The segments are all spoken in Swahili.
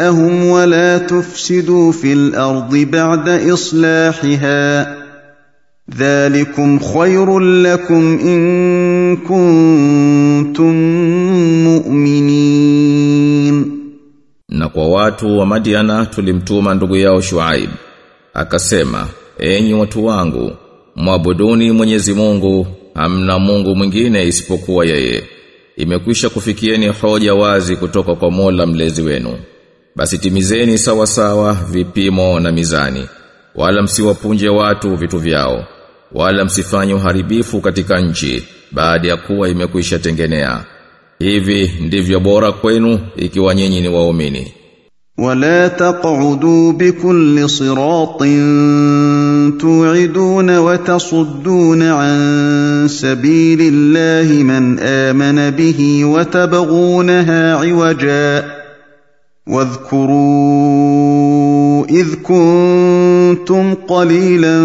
أشياءهم ولا تفسدوا في الأرض بعد إصلاحها ذلكم خير لكم إن كنتم مؤمنين Na kwa watu wa Madiana tulimtuma ndugu yao Shuaib. Akasema, enyi watu wangu, mwabuduni Mwenyezi Mungu, hamna Mungu mwingine isipokuwa yeye. Imekwisha kufikieni hoja wazi kutoka kwa Mola mlezi wenu. Basi timizeni sawa sawa vipimo na mizani, wala msiwapunje watu vitu vyao, wala msifanye uharibifu katika nchi baada ya kuwa imekwisha tengenea. Hivi ndivyo bora kwenu ikiwa nyinyi ni waumini. ولا تقعدوا بكل صراط توعدون وتصدون عن سبيل الله من آمن به وتبغونها عوجا واذكروا إذ كنتم قليلا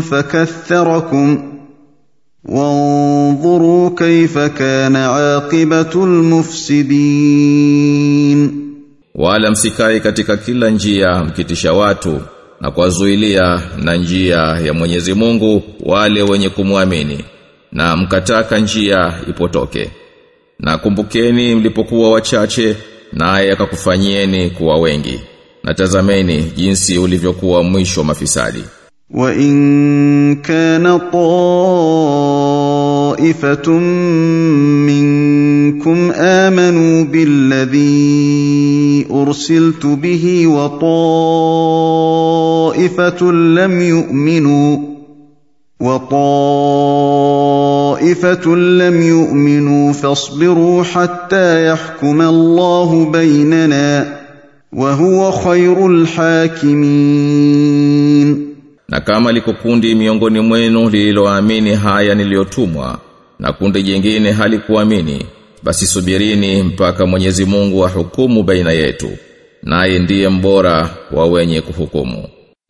فكثركم وانظروا كيف كان عاقبة المفسدين Wala msikai katika kila njia mkitisha watu na kuwazuilia na njia ya Mwenyezi Mungu wale wenye kumwamini na mkataka njia ipotoke. Na kumbukeni mlipokuwa wachache naye akakufanyieni kuwa wengi. Natazameni jinsi ulivyokuwa mwisho mafisadi. Wa in kana ta'ifatun minkum amanu billadhi ursiltu bihi wa ta'ifatun lam yu'minu wa ta'ifatun وطائفة لم يؤمنوا فاصبروا حتى يحكم الله بيننا وهو خير الحاكمين Na kama liko kundi miongoni mwenu lililoamini haya niliyotumwa na kundi jingine halikuamini basi subirini mpaka Mwenyezi Mungu ahukumu baina yetu naye ndiye mbora wa wenye kuhukumu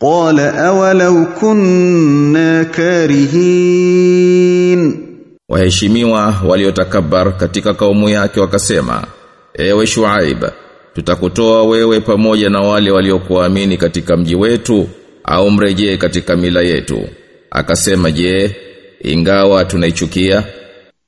قال أولو كنا كارهين Waheshimiwa waliotakabar katika kaumu yake wakasema, Ewe Shuaib, tutakutoa wewe pamoja na wale waliokuamini katika mji wetu au mrejee katika mila yetu. Akasema, je, ingawa tunaichukia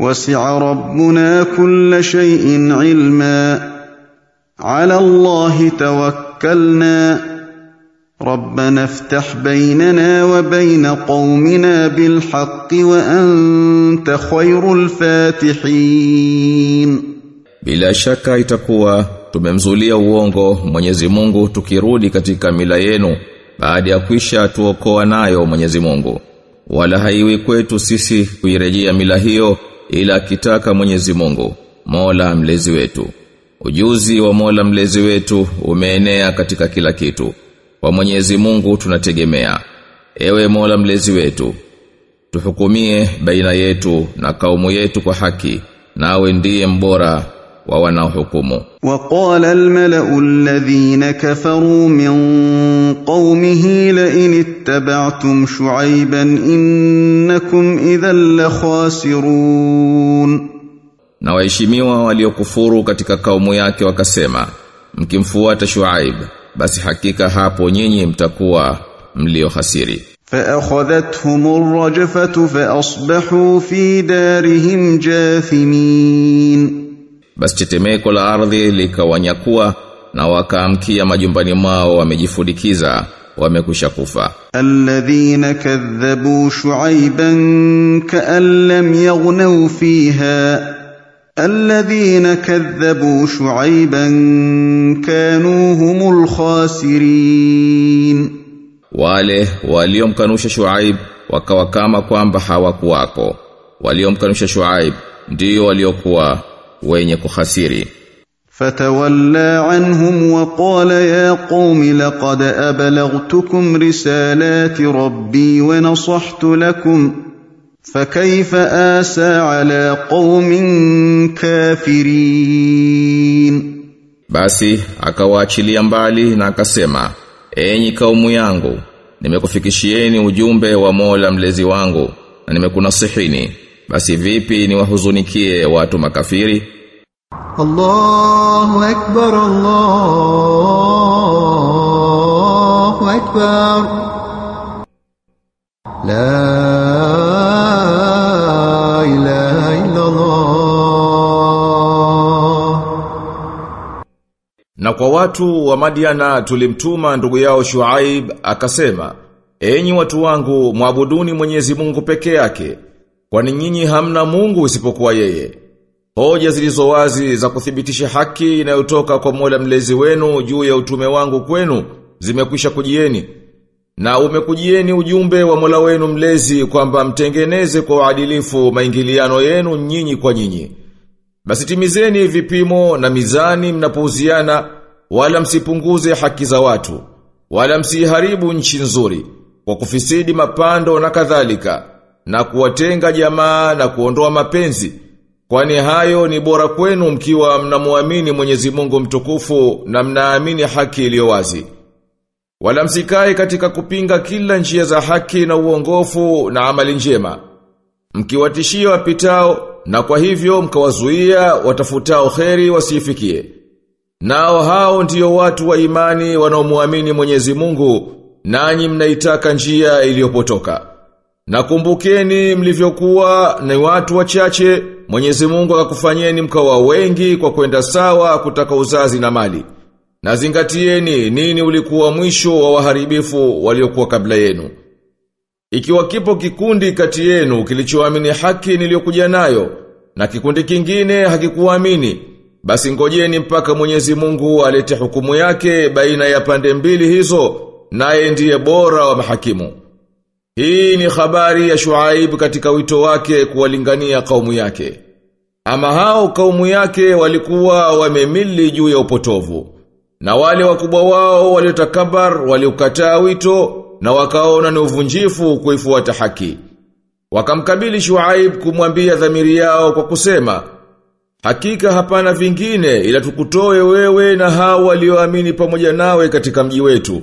وسع ربنا كل شيء علما على الله توكلنا ربنا افتح بيننا وبين قومنا بالحق وانت خير الفاتحين Bila shaka itakuwa tumemzulia uongo Mwenyezi Mungu tukirudi katika mila yenu baada ya kwisha tuokoa nayo Mwenyezi Mungu. Wala haiwi kwetu sisi kuirejea mila hiyo ila akitaka Mwenyezi Mungu, Mola mlezi wetu. Ujuzi wa Mola mlezi wetu umeenea katika kila kitu. Kwa Mwenyezi Mungu tunategemea. Ewe Mola mlezi wetu, tuhukumie baina yetu na kaumu yetu kwa haki, nawe ndiye mbora wa wanaohukumu. Waqala almalau alladhina kafaru min qaumihi la in ittaba'tum shu'ayban innakum idhan lakhasirun. Na waheshimiwa waliokufuru katika kaumu yake wakasema mkimfuata Shuaib basi hakika hapo nyinyi mtakuwa mlio mliohasiri. فأخذتهم الرجفة فأصبحوا في دارهم جاثمين basi tetemeko la ardhi likawanyakua na wakaamkia majumbani mwao wamejifudikiza wamekwisha kufa. Alladhina kadhabu shu'aiban ka'an lam yaghnaw fiha. Alladhina kadhabu shu'aiban kanu humul khasirin. Wale waliomkanusha shu'aib wakawa kama kwamba hawakuwako. Waliomkanusha shu'aib ndio waliokuwa wenye kuhasiri فتولى عنهم وقال يا قوم لقد أبلغتكم رسالات ربي ونصحت لكم فكيف آسى على قوم كافرين basi akawaachilia mbali na akasema enyi kaumu yangu nimekufikishieni ujumbe wa Mola mlezi wangu na nimekunasihini basi vipi niwahuzunikie watu makafiri? Allahu akbar Allahu akbar. La ilaha illa Allah Na kwa watu wa Madiana tulimtuma ndugu yao Shuaib akasema Enyi watu wangu mwabuduni Mwenyezi Mungu peke yake kwani nyinyi hamna Mungu isipokuwa yeye." Hoja zilizo wazi za kuthibitisha haki inayotoka kwa Mola mlezi wenu juu ya utume wangu kwenu zimekwisha kujieni. Na umekujieni ujumbe wa Mola wenu mlezi kwamba mtengeneze kwa uadilifu maingiliano yenu nyinyi kwa nyinyi. Basi timizeni vipimo na mizani mnapouziana wala msipunguze haki za watu wala msiharibu nchi nzuri kwa kufisidi mapando na kadhalika na kuwatenga jamaa na kuondoa mapenzi kwani hayo ni bora kwenu mkiwa mnamuamini Mwenyezi Mungu mtukufu na mnaamini haki iliyo wazi wala msikae katika kupinga kila njia za haki na uongofu na amali njema mkiwatishia wapitao na kwa hivyo mkawazuia watafutao kheri wasifikie. Nao hao ndiyo watu wa imani wanaomuamini Mwenyezi Mungu, nanyi mnaitaka njia iliyopotoka. Na kumbukeni mlivyokuwa ni watu wachache, Mwenyezi Mungu akakufanyeni mkawa wengi kwa kwenda sawa kutaka uzazi na mali. Na zingatieni nini ulikuwa mwisho wa waharibifu waliokuwa kabla yenu. Ikiwa kipo kikundi kati yenu kilichoamini haki niliyokuja nayo na kikundi kingine hakikuamini basi ngojeni mpaka Mwenyezi Mungu alete hukumu yake baina ya pande mbili hizo naye ndiye bora wa mahakimu. Hii ni habari ya Shuaib katika wito wake kuwalingania kaumu yake. Ama hao kaumu yake walikuwa wamemili juu ya upotovu. Na wale wakubwa wao waliotakabar waliukataa wito na wakaona ni uvunjifu kuifuata haki. Wakamkabili Shuaib kumwambia dhamiri yao kwa kusema, Hakika hapana vingine ila tukutoe wewe na hao walioamini pamoja nawe katika mji wetu.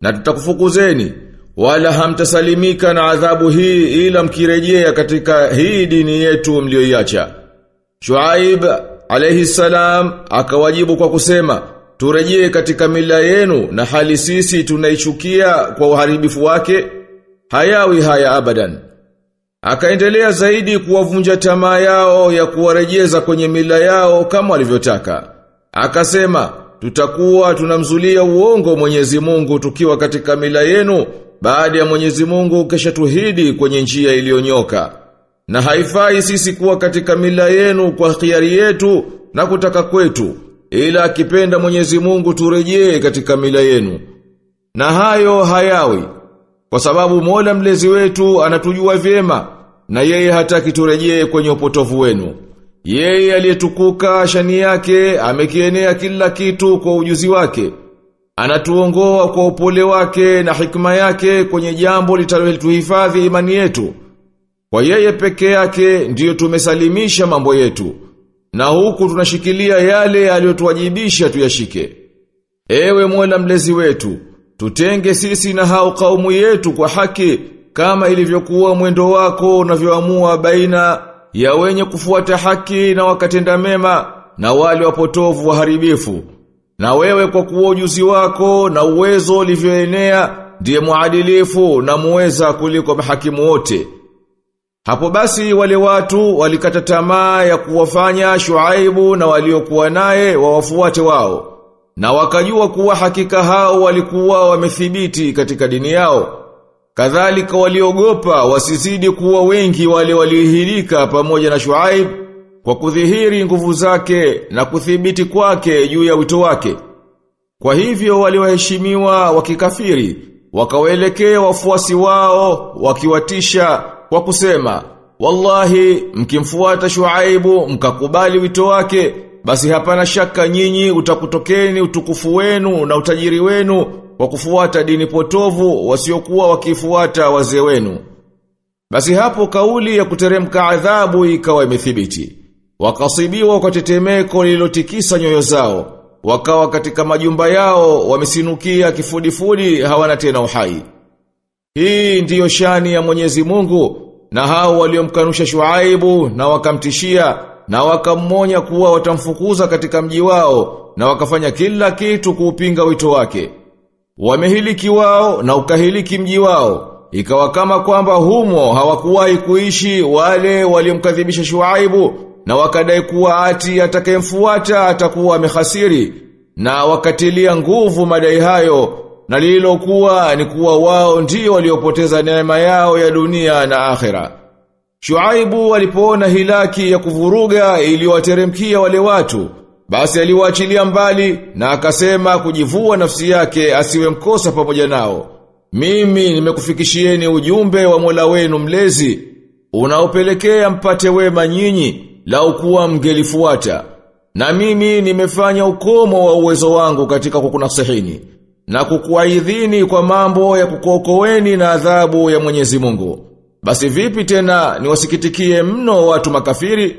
Na tutakufukuzeni, wala hamtasalimika na adhabu hii ila mkirejea katika hii dini yetu mlioiacha. Shuaib alayhi salam akawajibu kwa kusema, turejee katika mila yenu na hali sisi tunaichukia kwa uharibifu wake, hayawi haya abadan. Akaendelea zaidi kuwavunja tamaa yao ya kuwarejeza kwenye mila yao kama walivyotaka. Akasema, tutakuwa tunamzulia uongo Mwenyezi Mungu tukiwa katika mila yenu baada ya Mwenyezi Mungu kesha tuhidi kwenye njia iliyonyoka. Na haifai sisi kuwa katika mila yenu kwa khiari yetu na kutaka kwetu, ila akipenda Mwenyezi Mungu turejee katika mila yenu. Na hayo hayawi, kwa sababu Mola mlezi wetu anatujua vyema na yeye hataki turejee kwenye upotovu wenu. Yeye aliyetukuka shani yake amekienea kila kitu kwa ujuzi wake. Anatuongoa kwa upole wake na hikma yake kwenye jambo litalotuhifadhi imani yetu. Kwa yeye peke yake ndiyo tumesalimisha mambo yetu. Na huku tunashikilia yale aliyotuwajibisha tuyashike. Ewe Mola mlezi wetu, tutenge sisi na hao kaumu yetu kwa haki kama ilivyokuwa mwendo wako unavyoamua baina ya wenye kufuata haki na wakatenda mema na wale wapotovu waharibifu. Na wewe kwa kuwa ujuzi wako na uwezo ulivyoenea ndiye muadilifu na muweza kuliko mahakimu wote. Hapo basi wale watu walikata tamaa ya kuwafanya Shuaibu na waliokuwa naye wawafuate wao. Na wakajua kuwa hakika hao walikuwa wamethibiti katika dini yao. Kadhalika waliogopa wasizidi kuwa wengi wale waliohilika pamoja na Shuaib kwa kudhihiri nguvu zake na kuthibiti kwake juu ya wito wake. Kwa hivyo waliwaheshimiwa wakikafiri, wakawaelekea wafuasi wao wakiwatisha kwa kusema, Wallahi mkimfuata Shuaibu mkakubali wito wake, basi hapana shaka nyinyi utakutokeni utukufu wenu na utajiri wenu kwa kufuata dini potovu wasiokuwa wakifuata wazee wenu. Basi hapo kauli ya kuteremka adhabu ikawa imethibiti. Wakasibiwa kwa tetemeko lililotikisa nyoyo zao. Wakawa katika majumba yao wamesinukia kifudifudi hawana tena uhai. Hii ndiyo shani ya Mwenyezi Mungu na hao waliomkanusha Shuaibu na wakamtishia na wakammonya kuwa watamfukuza katika mji wao na wakafanya kila kitu kuupinga wito wake. Wamehiliki wao na ukahiliki mji wao. Ikawa kama kwamba humo hawakuwahi kuishi wale waliomkadhibisha Shuaibu na wakadai kuwa ati atakayemfuata atakuwa amehasiri na wakatilia nguvu madai hayo na lililokuwa ni kuwa wao ndio waliopoteza neema yao ya dunia na akhera. Shuaibu alipoona hilaki ya kuvuruga iliyowateremkia wale watu, basi aliwaachilia mbali na akasema kujivua nafsi yake asiwe mkosa pamoja nao. Mimi nimekufikishieni ujumbe wa Mola wenu mlezi unaopelekea mpate wema nyinyi lau kuwa mgelifuata Na mimi nimefanya ukomo wa uwezo wangu katika kukunasihini na kukuaidhini kwa mambo ya kukuokoeni na adhabu ya Mwenyezi Mungu. Basi vipi tena niwasikitikie mno watu makafiri?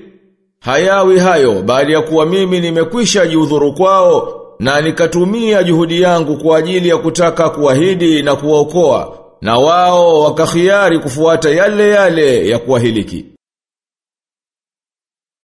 Hayawi hayo bali ya kuwa mimi nimekwisha jiudhuru kwao na nikatumia juhudi yangu kwa ajili ya kutaka kuahidi na kuwaokoa na wao wakakhiari kufuata yale yale ya kuahiliki.